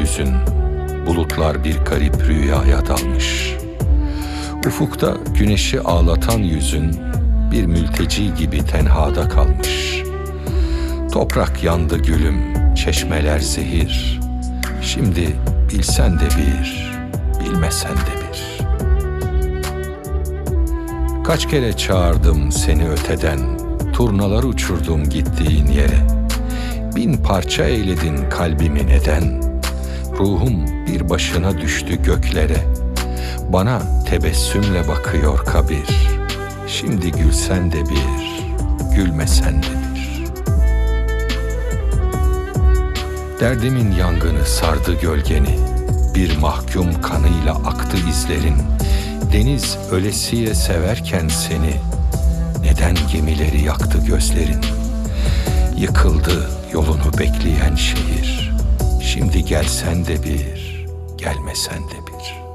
hüzün, bulutlar bir garip rüyaya dalmış. Ufukta güneşi ağlatan yüzün bir mülteci gibi tenhada kalmış. Toprak yandı gülüm, çeşmeler zehir. Şimdi bilsen de bir, bilmesen de bir. Kaç kere çağırdım seni öteden, turnalar uçurdum gittiğin yere. Bin parça eyledin kalbimi neden? Ruhum bir başına düştü göklere. Bana tebessümle bakıyor kabir. Şimdi gülsen de bir, gülmesen de bir. Derdimin yangını sardı gölgeni. Bir mahkum kanıyla aktı izlerin. Deniz ölesiye severken seni. Neden gemileri yaktı gözlerin? Yıkıldı yolunu bekleyen şehir. Şimdi gelsen de bir, gelmesen de bir.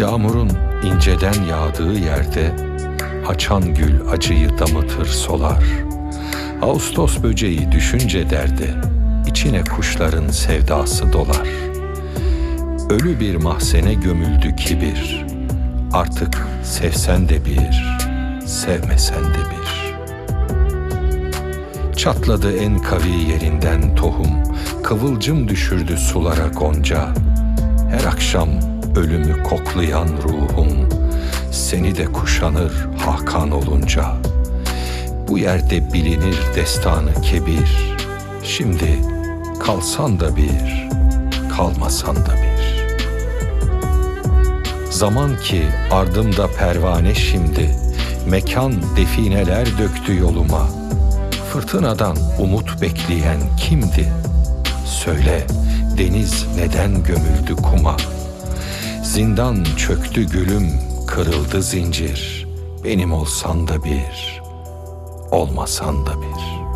Yağmurun inceden yağdığı yerde açan gül acıyı damıtır solar. Ağustos böceği düşünce derde içine kuşların sevdası dolar. Ölü bir mahzene gömüldü kibir. Artık sevsen de bir, sevmesen de bir. Çatladı en kavi yerinden tohum, kıvılcım düşürdü sulara gonca. Her akşam ölümü koklayan ruhum seni de kuşanır Hakan olunca. Bu yerde bilinir destanı kebir. Şimdi kalsan da bir, kalmasan da bir. Zaman ki ardımda pervane şimdi, mekan defineler döktü yoluma. Fırtınadan umut bekleyen kimdi? Söyle deniz neden gömüldü kuma? Zindan çöktü gülüm, kırıldı zincir. Benim olsan da bir, olmasan da bir.''